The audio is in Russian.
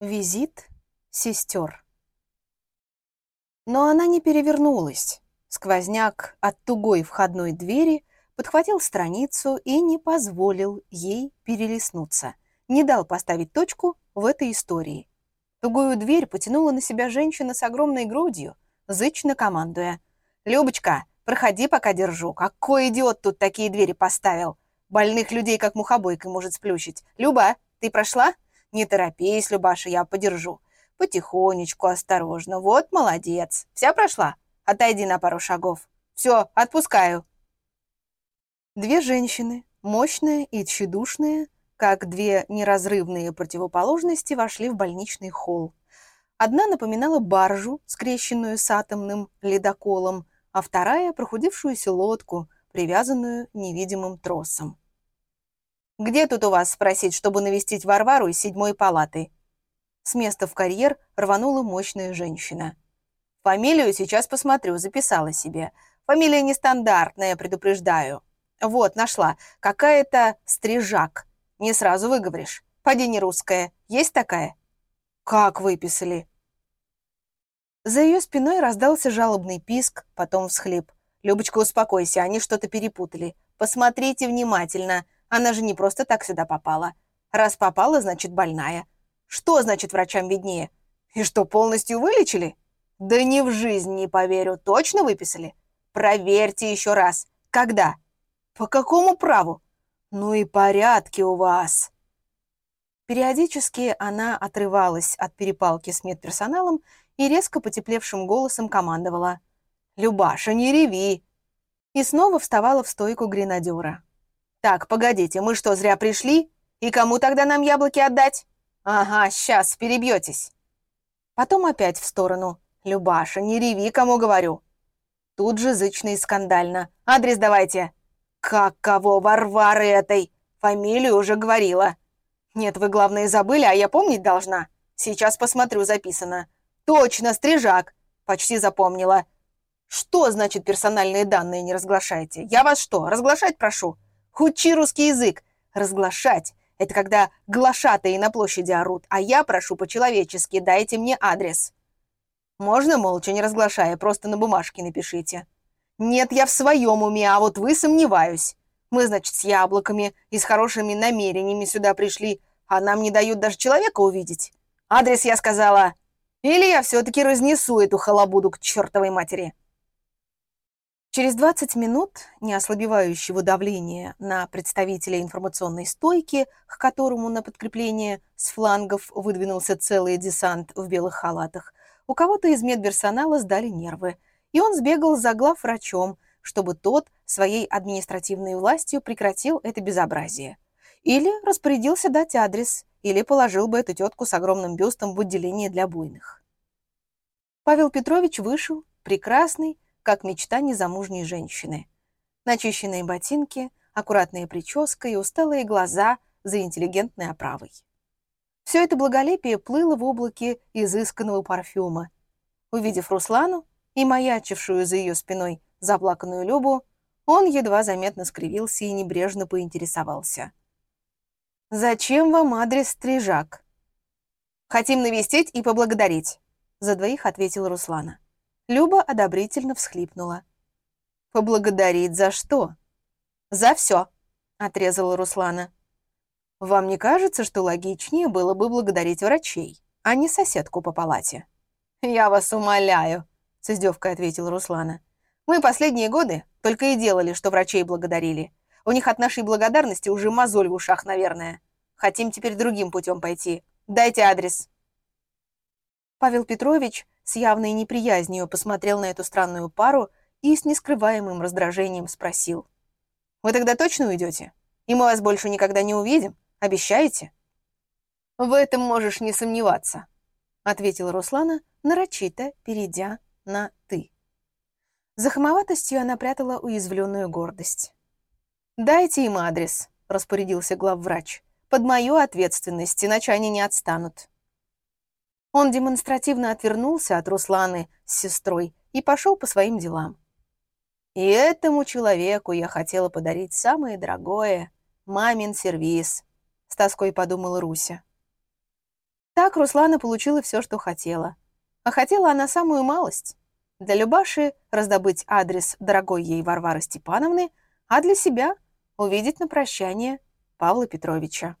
Визит сестер. Но она не перевернулась. Сквозняк от тугой входной двери подхватил страницу и не позволил ей перелистнуться. Не дал поставить точку в этой истории. Тугую дверь потянула на себя женщина с огромной грудью, зычно командуя. «Любочка, проходи, пока держу. Какой идиот тут такие двери поставил? Больных людей как мухобойкой может сплющить. Люба, ты прошла?» Не торопись, Любаша, я подержу. Потихонечку, осторожно. Вот, молодец. Вся прошла? Отойди на пару шагов. Все, отпускаю. Две женщины, мощная и тщедушная, как две неразрывные противоположности, вошли в больничный холл. Одна напоминала баржу, скрещенную с атомным ледоколом, а вторая — прохудившуюся лодку, привязанную невидимым тросом. «Где тут у вас спросить, чтобы навестить Варвару из седьмой палаты?» С места в карьер рванула мощная женщина. «Фамилию сейчас посмотрю, записала себе. Фамилия нестандартная, предупреждаю. Вот, нашла. Какая-то Стрижак. Не сразу выговоришь. Поди не русская. Есть такая?» «Как выписали?» За ее спиной раздался жалобный писк, потом всхлип. «Любочка, успокойся, они что-то перепутали. Посмотрите внимательно. Она же не просто так сюда попала. Раз попала, значит больная. Что значит врачам виднее? И что, полностью вылечили? Да ни в жизнь не поверю. Точно выписали? Проверьте еще раз. Когда? По какому праву? Ну и порядки у вас. Периодически она отрывалась от перепалки с медперсоналом и резко потеплевшим голосом командовала. «Любаша, не реви!» И снова вставала в стойку гренадера. «Так, погодите, мы что, зря пришли? И кому тогда нам яблоки отдать? Ага, сейчас, перебьетесь». Потом опять в сторону. «Любаша, не реви, кому говорю». Тут же зычно и скандально. «Адрес давайте». «Как кого, Варвары этой? Фамилию уже говорила». «Нет, вы, главное, забыли, а я помнить должна. Сейчас посмотрю, записано». «Точно, Стрижак». Почти запомнила. «Что значит персональные данные не разглашаете? Я вас что, разглашать прошу?» Учи русский язык. Разглашать. Это когда глашатые на площади орут, а я прошу по-человечески, дайте мне адрес. Можно молча, не разглашая, просто на бумажке напишите. Нет, я в своем уме, а вот вы сомневаюсь. Мы, значит, с яблоками и с хорошими намерениями сюда пришли, а нам не дают даже человека увидеть. Адрес я сказала. Или я все-таки разнесу эту халабуду к чертовой матери. Через 20 минут неослабевающего давления на представителя информационной стойки, к которому на подкрепление с флангов выдвинулся целый десант в белых халатах, у кого-то из медперсонала сдали нервы, и он сбегал за главврачом, чтобы тот своей административной властью прекратил это безобразие. Или распорядился дать адрес, или положил бы эту тетку с огромным бюстом в отделение для буйных. Павел Петрович вышел, прекрасный, как мечта незамужней женщины. Начищенные ботинки, аккуратная прическа и усталые глаза за интеллигентной оправой. Все это благолепие плыло в облаке изысканного парфюма. Увидев Руслану и маячившую за ее спиной заплаканную Любу, он едва заметно скривился и небрежно поинтересовался. «Зачем вам адрес Стрижак?» «Хотим навестить и поблагодарить», — за двоих ответила Руслана. Люба одобрительно всхлипнула. «Поблагодарить за что?» «За все», — отрезала Руслана. «Вам не кажется, что логичнее было бы благодарить врачей, а не соседку по палате?» «Я вас умоляю», — с издевкой ответила Руслана. «Мы последние годы только и делали, что врачей благодарили. У них от нашей благодарности уже мозоль в ушах, наверное. Хотим теперь другим путем пойти. Дайте адрес». Павел Петрович с явной неприязнью посмотрел на эту странную пару и с нескрываемым раздражением спросил. «Вы тогда точно уйдете? И мы вас больше никогда не увидим? Обещаете?» «В этом можешь не сомневаться», — ответила Руслана, нарочито перейдя на «ты». За хамоватостью она прятала уязвленную гордость. «Дайте им адрес», — распорядился главврач. «Под мою ответственность, иначе они не отстанут». Он демонстративно отвернулся от Русланы с сестрой и пошел по своим делам. И этому человеку я хотела подарить самое дорогое — мамин сервиз, — с тоской подумала Руся. Так Руслана получила все, что хотела. А хотела она самую малость. Для Любаши раздобыть адрес дорогой ей Варвары Степановны, а для себя увидеть на прощание Павла Петровича.